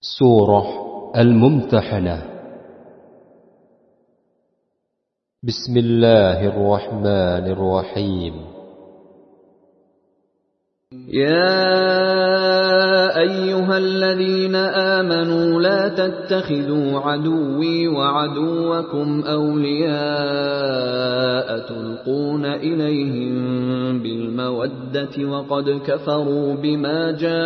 سورة الممتحنة. بسم الله الرحمن الرحيم. يا أيها الذين آمنوا لا تتخذوا عدوي وعدوكم أولياء تلقون إليهم بالمودة وقد كفروا بما جاءكم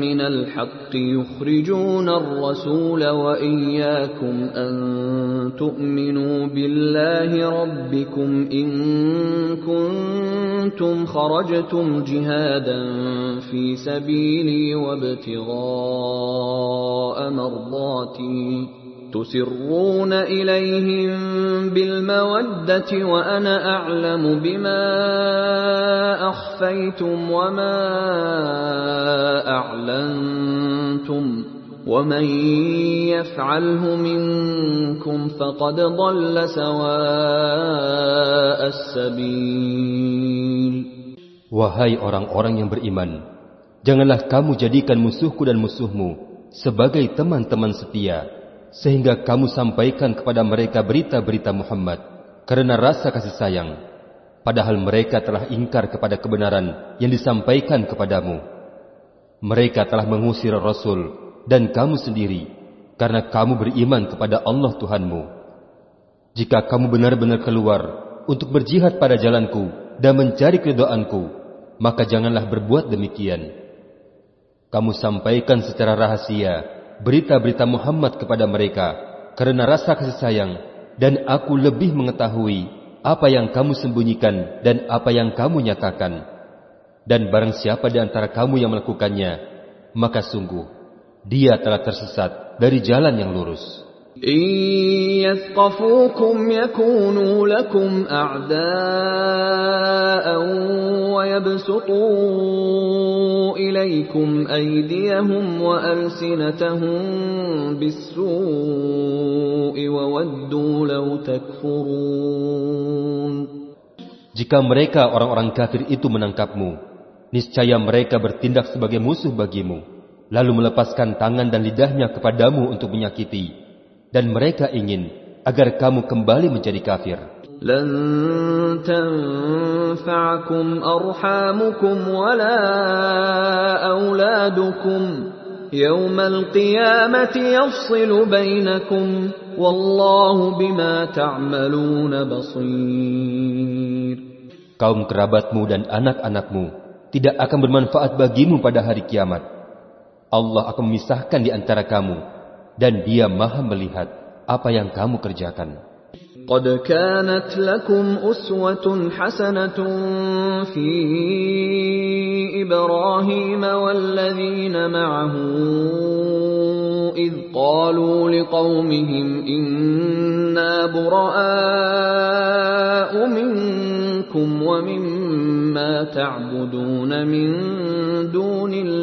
من الحق يخرجون الرسول وإياكم أن تؤمنوا بالله ربكم إن كنتم خرجتم جهادا في سبيلي وابتغاء مرضاتي تسرون إليهم بالمودة وأنا أعلم بما أخفيتم وما أعلنتم ومن يفعله منكم فقد ضل سواء السبيل Wahai orang-orang yang beriman, janganlah kamu jadikan musuhku dan musuhmu sebagai teman-teman setia, sehingga kamu sampaikan kepada mereka berita-berita Muhammad karena rasa kasih sayang, padahal mereka telah ingkar kepada kebenaran yang disampaikan kepadamu. Mereka telah mengusir Rasul dan kamu sendiri karena kamu beriman kepada Allah Tuhanmu. Jika kamu benar-benar keluar untuk berjihad pada jalanku dan mencari kedoaanku, maka janganlah berbuat demikian. Kamu sampaikan secara rahasia berita-berita Muhammad kepada mereka karena rasa kasih sayang dan aku lebih mengetahui apa yang kamu sembunyikan dan apa yang kamu nyatakan. Dan barang siapa di antara kamu yang melakukannya, maka sungguh dia telah tersesat dari jalan yang lurus. إن يثقفوكم يكونوا لكم أعداء ويبسطوا إليكم أيديهم وألسنتهم بالسوء وودوا لو تكفرون Jika mereka orang-orang kafir itu menangkapmu, niscaya mereka bertindak sebagai musuh bagimu, lalu melepaskan tangan dan lidahnya kepadamu untuk menyakiti, dan mereka ingin agar kamu kembali menjadi kafir. لن تنفعكم أرحامكم ولا أولادكم يوم القيامة يفصل بينكم والله بما تعملون بصير Kaum kerabatmu dan anak-anakmu tidak akan bermanfaat bagimu pada hari kiamat. Allah akan memisahkan di antara kamu dan dia maha melihat apa yang kamu kerjakan. قد كانت لكم أسوة حسنة في إبراهيم والذين معه إذ قالوا لقومهم إنا براء منكم ومما تعبدون من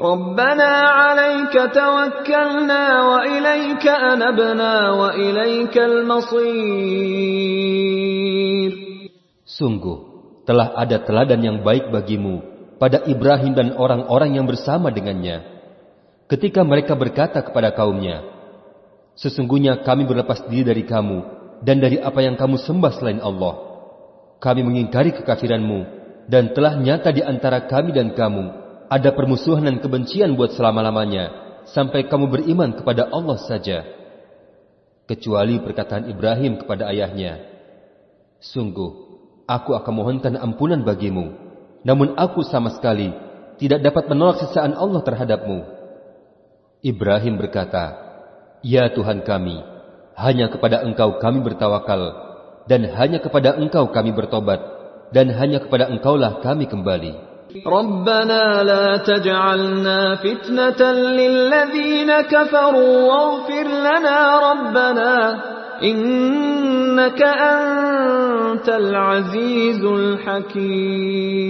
ربنا عليك توكلنا وإليك أنبنا وإليك المصير Sungguh, telah ada teladan yang baik bagimu pada Ibrahim dan orang-orang yang bersama dengannya. Ketika mereka berkata kepada kaumnya, Sesungguhnya kami berlepas diri dari kamu dan dari apa yang kamu sembah selain Allah. Kami mengingkari kekafiranmu dan telah nyata di antara kami dan kamu ada permusuhan dan kebencian buat selama-lamanya sampai kamu beriman kepada Allah saja. Kecuali perkataan Ibrahim kepada ayahnya, Sungguh, aku akan mohonkan ampunan bagimu, namun aku sama sekali tidak dapat menolak sisaan Allah terhadapmu. Ibrahim berkata, Ya Tuhan kami, hanya kepada Engkau kami bertawakal, dan hanya kepada Engkau kami bertobat, dan hanya kepada Engkaulah kami kembali. ربنا لا تجعلنا فتنة للذين كفروا واغفر لنا ربنا إنك أنت العزيز الحكيم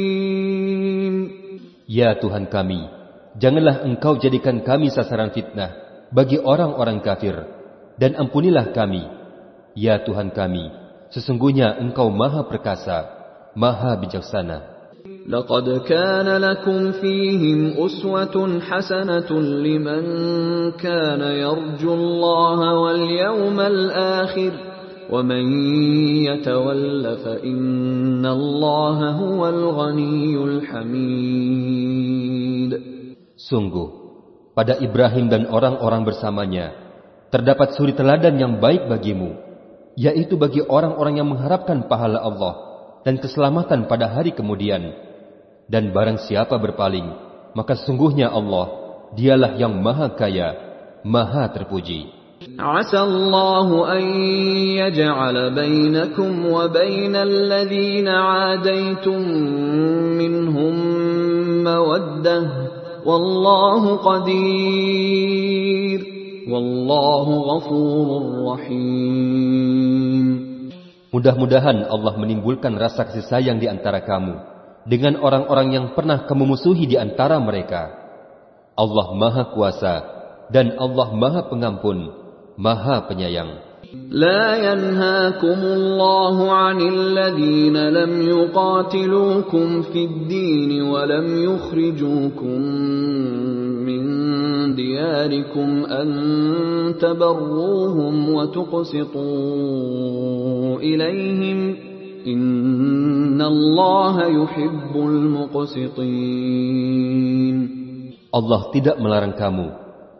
Ya Tuhan kami, janganlah Engkau jadikan kami sasaran fitnah bagi orang-orang kafir, dan ampunilah kami. Ya Tuhan kami, sesungguhnya Engkau maha perkasa, maha bijaksana. لقد كان لكم فيهم أسوة حسنة لمن كان يرجو الله واليوم الآخر ومن يتول فإن الله هو الغني الحميد Sungguh, pada Ibrahim dan orang-orang bersamanya, terdapat suri teladan yang baik bagimu, yaitu bagi orang-orang yang mengharapkan pahala Allah dan keselamatan pada hari kemudian. Dan barang siapa berpaling, maka sesungguhnya Allah, dialah yang maha kaya, maha terpuji. عسى الله أن يجعل بينكم وبين الذين عاديتم منهم مودة والله قدير والله غفور رحيم Mudah-mudahan Allah menimbulkan rasa kasih sayang di antara kamu dengan orang-orang yang pernah kamu musuhi di antara mereka. Allah Maha Kuasa dan Allah Maha Pengampun, Maha Penyayang. لا ينهاكم الله عن الذين لم يقاتلوكم في الدين ولم يخرجوكم من دياركم أن تبروهم وتقسطوا إليهم Allah tidak melarang kamu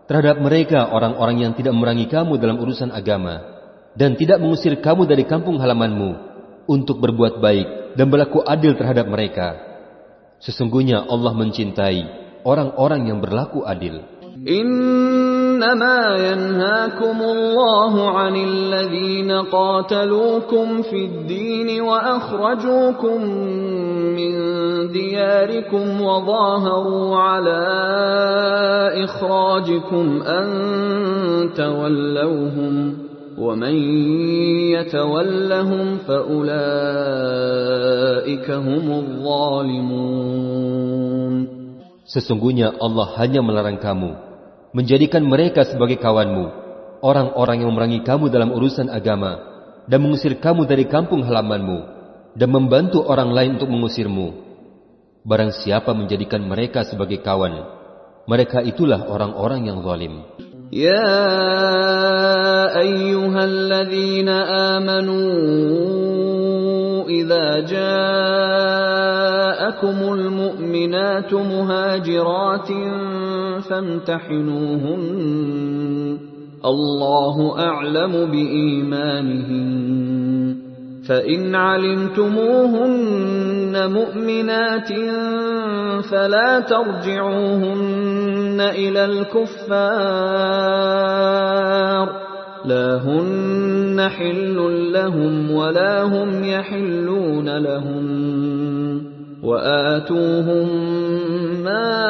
terhadap mereka orang-orang yang tidak merangi kamu dalam urusan agama dan tidak mengusir kamu dari kampung halamanmu untuk berbuat baik dan berlaku adil terhadap mereka. Sesungguhnya Allah mencintai orang-orang yang berlaku adil. إنما ينهاكم الله عن الذين قاتلوكم في الدين وأخرجوكم من دياركم وظاهروا على إخراجكم أن تولوهم ومن يتولهم فأولئك هم الظالمون. Sesungguhnya Allah hanya melarang kamu menjadikan mereka sebagai kawanmu, orang-orang yang memerangi kamu dalam urusan agama, dan mengusir kamu dari kampung halamanmu, dan membantu orang lain untuk mengusirmu. Barang siapa menjadikan mereka sebagai kawan, mereka itulah orang-orang yang zalim. يا أيها الذين آمنوا إذا جاءكم المؤمنات مهاجرات فامتحنوهن. الله أعلم بإيمانهن. فإن علمتموهن مؤمنات فلا ترجعوهن إلى الكفار. لا هن حل لهم ولا هم يحلون لهم. وآتوهم ما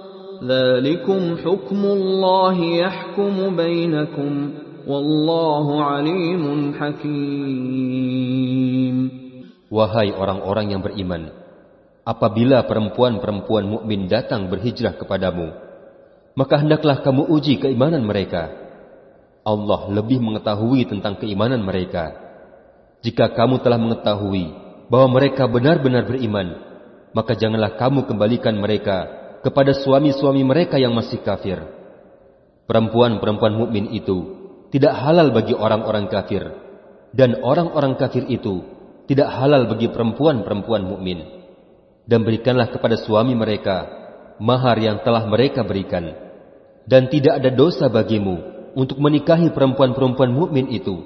ذلكم حكم الله يحكم بينكم والله عليم حكيم Wahai orang-orang yang beriman, apabila perempuan-perempuan mukmin datang berhijrah kepadamu, maka hendaklah kamu uji keimanan mereka. Allah lebih mengetahui tentang keimanan mereka. Jika kamu telah mengetahui bahwa mereka benar-benar beriman, maka janganlah kamu kembalikan mereka kepada suami-suami mereka yang masih kafir. Perempuan-perempuan mukmin itu tidak halal bagi orang-orang kafir, dan orang-orang kafir itu tidak halal bagi perempuan-perempuan mukmin. Dan berikanlah kepada suami mereka mahar yang telah mereka berikan. Dan tidak ada dosa bagimu untuk menikahi perempuan-perempuan mukmin itu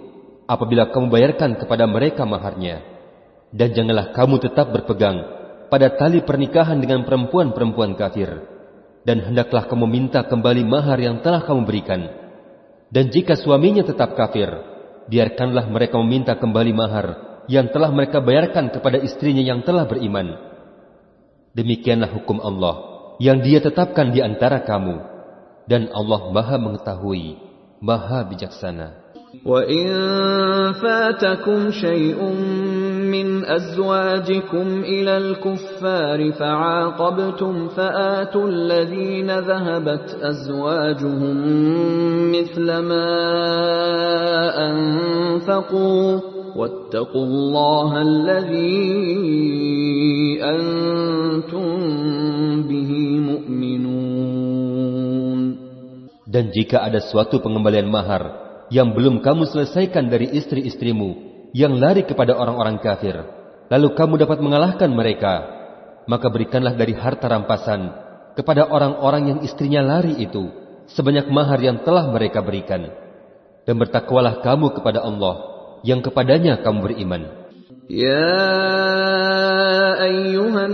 apabila kamu bayarkan kepada mereka maharnya. Dan janganlah kamu tetap berpegang pada tali pernikahan dengan perempuan-perempuan kafir. Dan hendaklah kamu minta kembali mahar yang telah kamu berikan. Dan jika suaminya tetap kafir, biarkanlah mereka meminta kembali mahar yang telah mereka bayarkan kepada istrinya yang telah beriman. Demikianlah hukum Allah yang dia tetapkan di antara kamu. Dan Allah maha mengetahui, maha bijaksana. وَإِن فَاتَكُمْ شَيْءٌ مِّنْ أَزْوَاجِكُمْ إِلَى الْكُفَّارِ فَعَاقَبْتُمْ فَآتُوا الَّذِينَ ذَهَبَتْ أَزْوَاجُهُم مِّثْلَ مَا أَنفَقُوا وَاتَّقُوا اللَّهَ الَّذِي أَنتُم بِهِ مُؤْمِنُونَ. Dan jika ada suatu pengembalian mahar yang belum kamu selesaikan dari istri-istrimu yang lari kepada orang-orang kafir, lalu kamu dapat mengalahkan mereka, maka berikanlah dari harta rampasan kepada orang-orang yang istrinya lari itu sebanyak mahar yang telah mereka berikan. Dan bertakwalah kamu kepada Allah yang kepadanya kamu beriman. Ya ayyuhan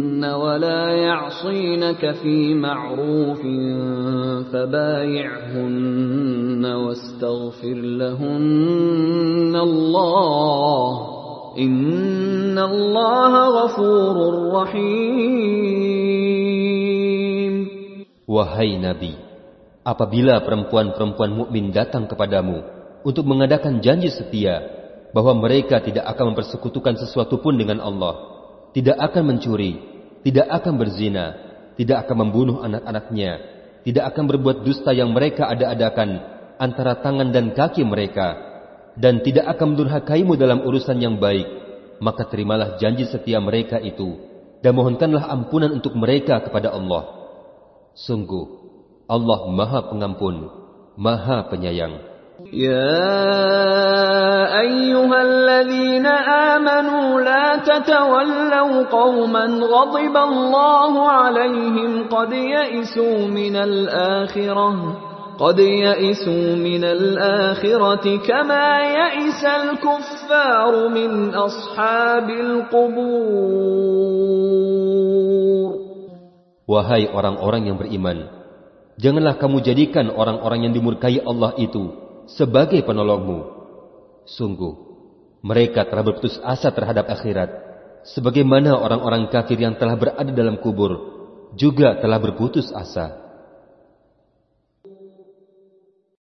ولا يعصينك في معروف فبايعهن واستغفر لهن الله إن الله غفور رحيم Wahai Nabi, apabila perempuan-perempuan mukmin datang kepadamu untuk mengadakan janji setia bahwa mereka tidak akan mempersekutukan sesuatu pun dengan Allah, tidak akan mencuri, tidak akan berzina, tidak akan membunuh anak-anaknya, tidak akan berbuat dusta yang mereka ada-adakan antara tangan dan kaki mereka, dan tidak akan mendurhakaimu dalam urusan yang baik, maka terimalah janji setia mereka itu, dan mohonkanlah ampunan untuk mereka kepada Allah. Sungguh, Allah maha pengampun, maha penyayang. يا أيها الذين آمنوا لا تتولوا قوما غضب الله عليهم قد يئسوا من الآخرة قد يئسوا من الآخرة كما يئس الكفار من أصحاب القبور Wahai orang-orang yang beriman, janganlah kamu jadikan orang-orang yang dimurkai Allah itu sebagai penolongmu. Sungguh, mereka telah berputus asa terhadap akhirat, sebagaimana orang-orang kafir yang telah berada dalam kubur juga telah berputus asa.